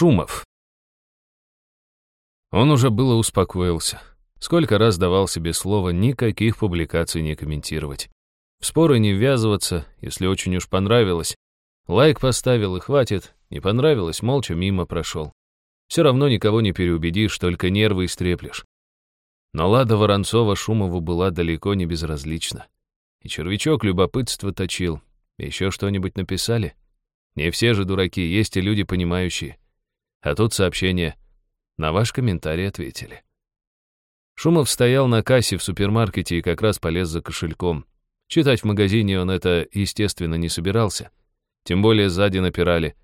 Шумов. Он уже было успокоился. Сколько раз давал себе слово никаких публикаций не комментировать. В споры не ввязываться, если очень уж понравилось. Лайк поставил и хватит, не понравилось, молча мимо прошел. Все равно никого не переубедишь, только нервы истреплешь. Но Лада Воронцова Шумову была далеко не безразлична. И червячок любопытства точил. Еще что-нибудь написали? Не все же дураки, есть и люди понимающие. А тут сообщение. На ваш комментарий ответили. Шумов стоял на кассе в супермаркете и как раз полез за кошельком. Читать в магазине он это, естественно, не собирался. Тем более сзади напирали.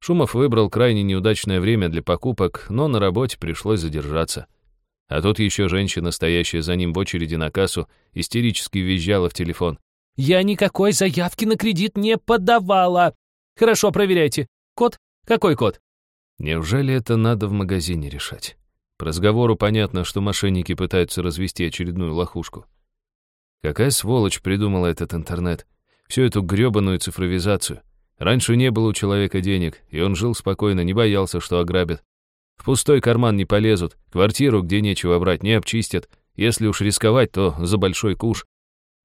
Шумов выбрал крайне неудачное время для покупок, но на работе пришлось задержаться. А тут еще женщина, стоящая за ним в очереди на кассу, истерически визжала в телефон. «Я никакой заявки на кредит не подавала!» «Хорошо, проверяйте. Код? Какой код?» Неужели это надо в магазине решать? По разговору понятно, что мошенники пытаются развести очередную лохушку. Какая сволочь придумала этот интернет? Всю эту грёбаную цифровизацию. Раньше не было у человека денег, и он жил спокойно, не боялся, что ограбят. В пустой карман не полезут, квартиру, где нечего брать, не обчистят. Если уж рисковать, то за большой куш.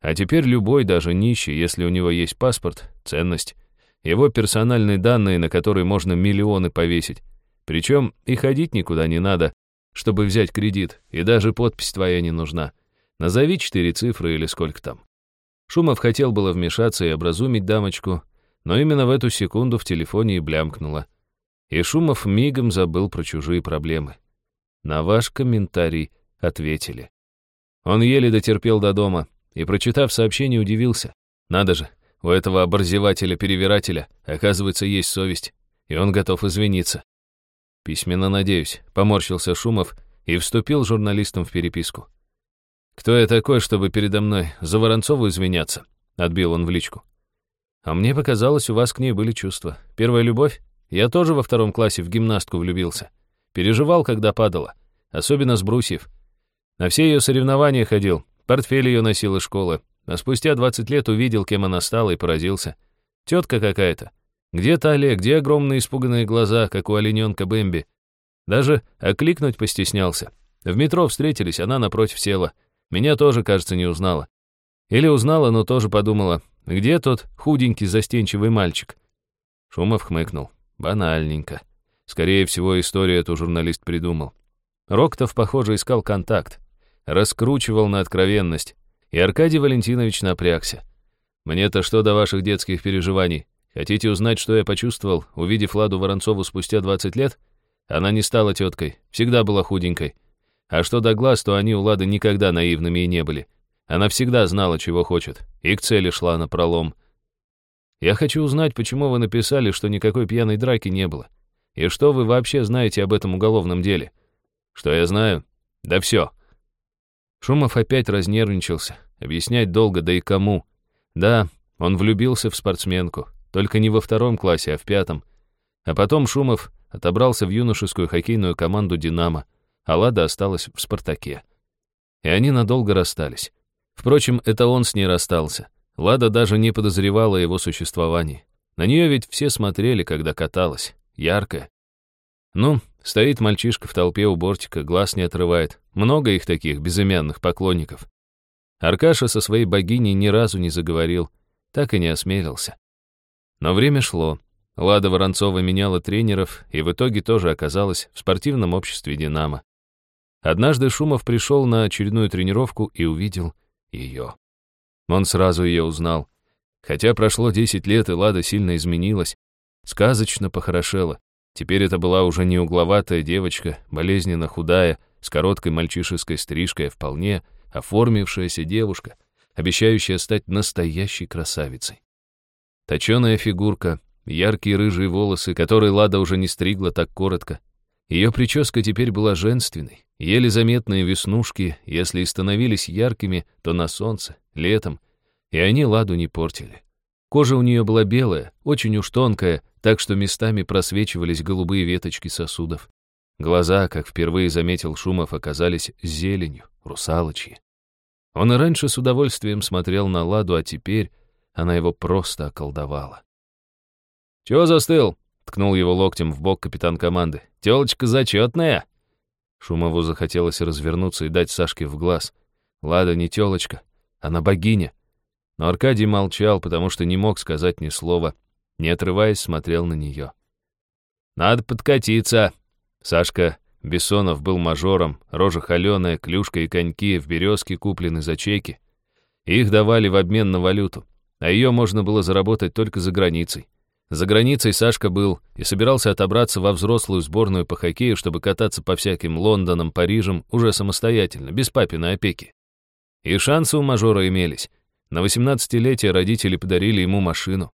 А теперь любой, даже нищий, если у него есть паспорт, ценность. Его персональные данные, на которые можно миллионы повесить. Причем и ходить никуда не надо, чтобы взять кредит, и даже подпись твоя не нужна. Назови четыре цифры или сколько там. Шумов хотел было вмешаться и образумить дамочку, но именно в эту секунду в телефоне и блямкнуло. И Шумов мигом забыл про чужие проблемы. На ваш комментарий ответили. Он еле дотерпел до дома и, прочитав сообщение, удивился. Надо же, у этого оборзевателя-перевирателя, оказывается, есть совесть, и он готов извиниться. Письменно надеюсь, поморщился Шумов и вступил журналистом в переписку. «Кто я такой, чтобы передо мной за Воронцову извиняться?» — отбил он в личку. «А мне показалось, у вас к ней были чувства. Первая любовь? Я тоже во втором классе в гимнастку влюбился. Переживал, когда падала. Особенно с брусьев. На все ее соревнования ходил, портфель ее носил из школы. А спустя 20 лет увидел, кем она стала, и поразился. Тетка какая-то. Где талия, где огромные испуганные глаза, как у олененка Бэмби. Даже окликнуть постеснялся. В метро встретились, она напротив села. Меня тоже, кажется, не узнала. Или узнала, но тоже подумала, где тот худенький застенчивый мальчик? Шумов хмыкнул. Банальненько. Скорее всего, историю эту журналист придумал. Роктов, похоже, искал контакт. Раскручивал на откровенность. И Аркадий Валентинович напрягся. «Мне-то что до ваших детских переживаний? Хотите узнать, что я почувствовал, увидев Ладу Воронцову спустя 20 лет? Она не стала теткой, всегда была худенькой. А что до глаз, то они у Лады никогда наивными и не были. Она всегда знала, чего хочет, и к цели шла на пролом. Я хочу узнать, почему вы написали, что никакой пьяной драки не было. И что вы вообще знаете об этом уголовном деле? Что я знаю? Да все. Шумов опять разнервничался. Объяснять долго, да и кому. Да, он влюбился в спортсменку. Только не во втором классе, а в пятом. А потом Шумов отобрался в юношескую хоккейную команду «Динамо», а Лада осталась в «Спартаке». И они надолго расстались. Впрочем, это он с ней расстался. Лада даже не подозревала о его существовании. На нее ведь все смотрели, когда каталась. Яркая. Ну, стоит мальчишка в толпе у бортика, глаз не отрывает. Много их таких, безымянных поклонников. Аркаша со своей богиней ни разу не заговорил, так и не осмелился. Но время шло. Лада Воронцова меняла тренеров и в итоге тоже оказалась в спортивном обществе «Динамо». Однажды Шумов пришел на очередную тренировку и увидел ее. Он сразу ее узнал. Хотя прошло 10 лет, и Лада сильно изменилась. Сказочно похорошела. Теперь это была уже не угловатая девочка, болезненно худая, с короткой мальчишеской стрижкой, а вполне оформившаяся девушка, обещающая стать настоящей красавицей. Точеная фигурка, яркие рыжие волосы, которые Лада уже не стригла так коротко. Ее прическа теперь была женственной, еле заметные веснушки, если и становились яркими, то на солнце, летом, и они Ладу не портили. Кожа у нее была белая, очень уж тонкая, так что местами просвечивались голубые веточки сосудов. Глаза, как впервые заметил Шумов, оказались зеленью, русалочьи. Он и раньше с удовольствием смотрел на Ладу, а теперь она его просто околдовала. «Чего застыл? ткнул его локтем в бок капитан команды. «Телочка зачетная!» Шумову захотелось развернуться и дать Сашке в глаз. Лада не телочка, она богиня. Но Аркадий молчал, потому что не мог сказать ни слова, не отрываясь, смотрел на нее. «Надо подкатиться!» Сашка Бессонов был мажором, рожа холеная, клюшка и коньки в березке куплены за чеки. Их давали в обмен на валюту, а ее можно было заработать только за границей. За границей Сашка был и собирался отобраться во взрослую сборную по хоккею, чтобы кататься по всяким Лондонам, Парижам уже самостоятельно, без папиной опеки. И шансы у мажора имелись. На 18-летие родители подарили ему машину.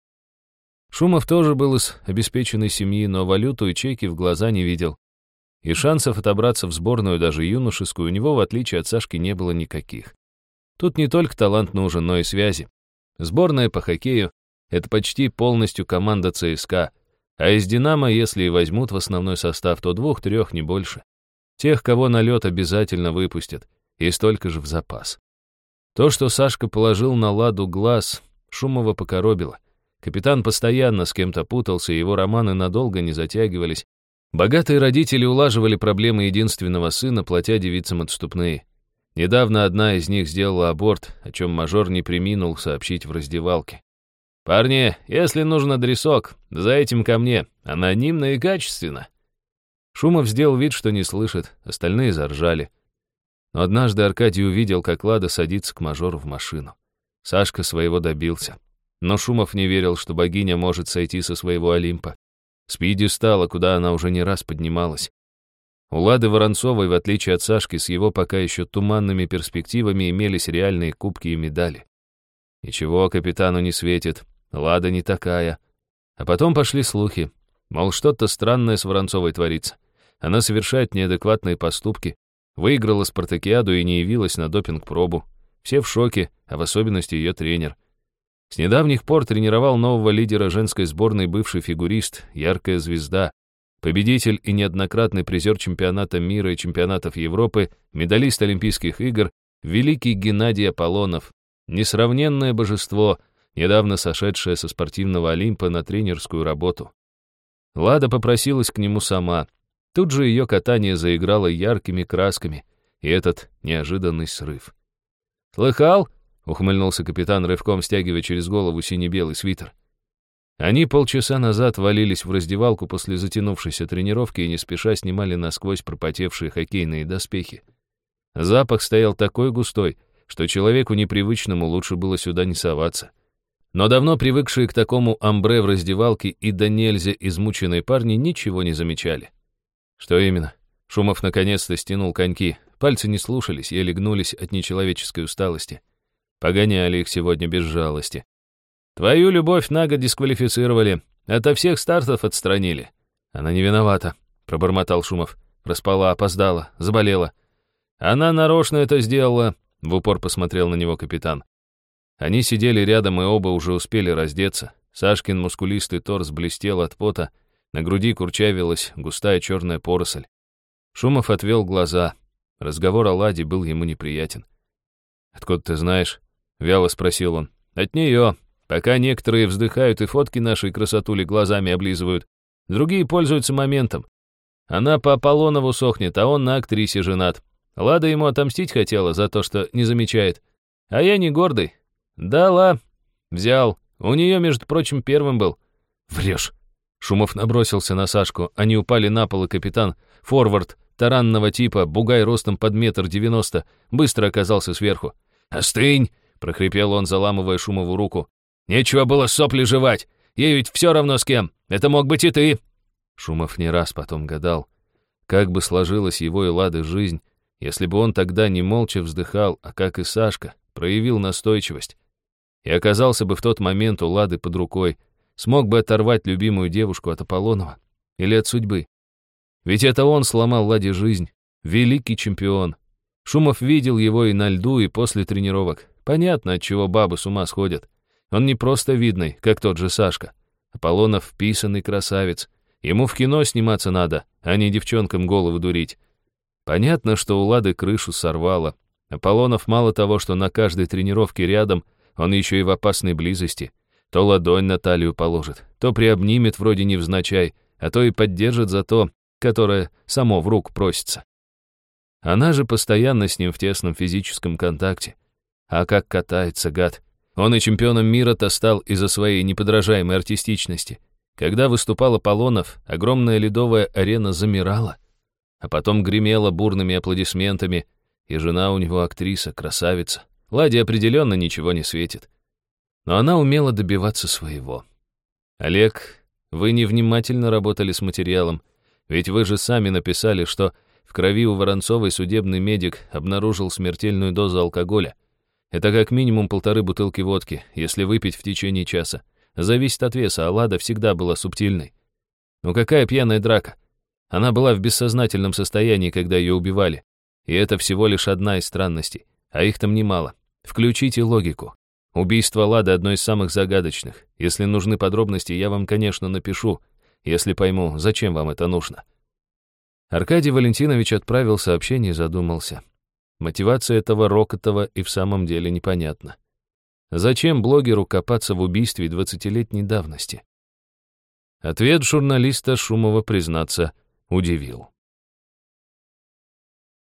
Шумов тоже был из обеспеченной семьи, но валюту и чеки в глаза не видел. И шансов отобраться в сборную, даже юношескую, у него, в отличие от Сашки, не было никаких. Тут не только талант нужен, но и связи. Сборная по хоккею — это почти полностью команда ЦСКА, а из «Динамо», если и возьмут в основной состав, то двух-трех, не больше. Тех, кого на лед обязательно выпустят, и столько же в запас. То, что Сашка положил на ладу глаз, Шумова покоробило. Капитан постоянно с кем-то путался, его романы надолго не затягивались. Богатые родители улаживали проблемы единственного сына, платя девицам отступные. Недавно одна из них сделала аборт, о чем мажор не приминул сообщить в раздевалке. «Парни, если нужен адресок, за этим ко мне, анонимно и качественно». Шумов сделал вид, что не слышит, остальные заржали. Но однажды Аркадий увидел, как Лада садится к мажору в машину. Сашка своего добился. Но Шумов не верил, что богиня может сойти со своего Олимпа. С пьедестала, куда она уже не раз поднималась. У Лады Воронцовой, в отличие от Сашки, с его пока еще туманными перспективами имелись реальные кубки и медали. Ничего капитану не светит, Лада не такая. А потом пошли слухи, мол, что-то странное с Воронцовой творится. Она совершает неадекватные поступки, выиграла спартакиаду и не явилась на допинг-пробу. Все в шоке, а в особенности ее тренер. С недавних пор тренировал нового лидера женской сборной бывший фигурист, яркая звезда, победитель и неоднократный призер чемпионата мира и чемпионатов Европы, медалист Олимпийских игр, великий Геннадий Аполлонов, несравненное божество, недавно сошедшее со спортивного Олимпа на тренерскую работу. Лада попросилась к нему сама. Тут же ее катание заиграло яркими красками, и этот неожиданный срыв. «Слыхал?» — ухмыльнулся капитан, рывком стягивая через голову сине-белый свитер. Они полчаса назад валились в раздевалку после затянувшейся тренировки и не спеша снимали насквозь пропотевшие хоккейные доспехи. Запах стоял такой густой, что человеку непривычному лучше было сюда не соваться. Но давно привыкшие к такому амбре в раздевалке и до нельзя измученные парни ничего не замечали. Что именно? Шумов наконец-то стянул коньки. Пальцы не слушались, еле гнулись от нечеловеческой усталости. Погоняли их сегодня без жалости. Твою любовь на год дисквалифицировали, ото всех стартов отстранили. Она не виновата, пробормотал Шумов. Проспала, опоздала, заболела. Она нарочно это сделала, в упор посмотрел на него капитан. Они сидели рядом и оба уже успели раздеться. Сашкин мускулистый торс блестел от пота, на груди курчавилась густая черная поросль. Шумов отвел глаза. Разговор о Ладе был ему неприятен. «Откуда ты знаешь?» Вяло спросил он. От нее. Пока некоторые вздыхают и фотки нашей красотули глазами облизывают, другие пользуются моментом. Она по Аполлонову сохнет, а он на актрисе женат. Лада ему отомстить хотела за то, что не замечает. А я не гордый. Дала. Взял. У нее, между прочим, первым был. Врешь. Шумов набросился на Сашку. Они упали на пол, и капитан, форвард, таранного типа, бугай ростом под метр девяносто, быстро оказался сверху. «Остынь!» прохрипел он, заламывая Шумову руку. «Нечего было сопли жевать! Ей ведь все равно с кем! Это мог быть и ты!» Шумов не раз потом гадал, как бы сложилась его и Лады жизнь, если бы он тогда не молча вздыхал, а как и Сашка, проявил настойчивость. И оказался бы в тот момент у Лады под рукой, смог бы оторвать любимую девушку от Аполлонова или от судьбы. Ведь это он сломал Ладе жизнь, великий чемпион. Шумов видел его и на льду, и после тренировок. Понятно, от чего бабы с ума сходят. Он не просто видный, как тот же Сашка. Аполлонов вписанный красавец. Ему в кино сниматься надо, а не девчонкам голову дурить. Понятно, что у Лады крышу сорвало. Аполлонов мало того, что на каждой тренировке рядом, он еще и в опасной близости. То ладонь на талию положит, то приобнимет вроде невзначай, а то и поддержит за то, которое само в руку просится. Она же постоянно с ним в тесном физическом контакте. А как катается гад. Он и чемпионом мира-то стал из-за своей неподражаемой артистичности. Когда выступал Аполлонов, огромная ледовая арена замирала, а потом гремела бурными аплодисментами, и жена у него актриса, красавица. Ладе определенно ничего не светит. Но она умела добиваться своего. Олег, вы невнимательно работали с материалом, ведь вы же сами написали, что в крови у Воронцовой судебный медик обнаружил смертельную дозу алкоголя. Это как минимум полторы бутылки водки, если выпить в течение часа. Зависит от веса, а Лада всегда была субтильной. Ну какая пьяная драка? Она была в бессознательном состоянии, когда ее убивали. И это всего лишь одна из странностей, а их там немало. Включите логику. Убийство Лады одно из самых загадочных. Если нужны подробности, я вам, конечно, напишу, если пойму, зачем вам это нужно. Аркадий Валентинович отправил сообщение и задумался. Мотивация этого Рокотова и в самом деле непонятна. Зачем блогеру копаться в убийстве двадцатилетней давности? Ответ журналиста Шумова, признаться, удивил.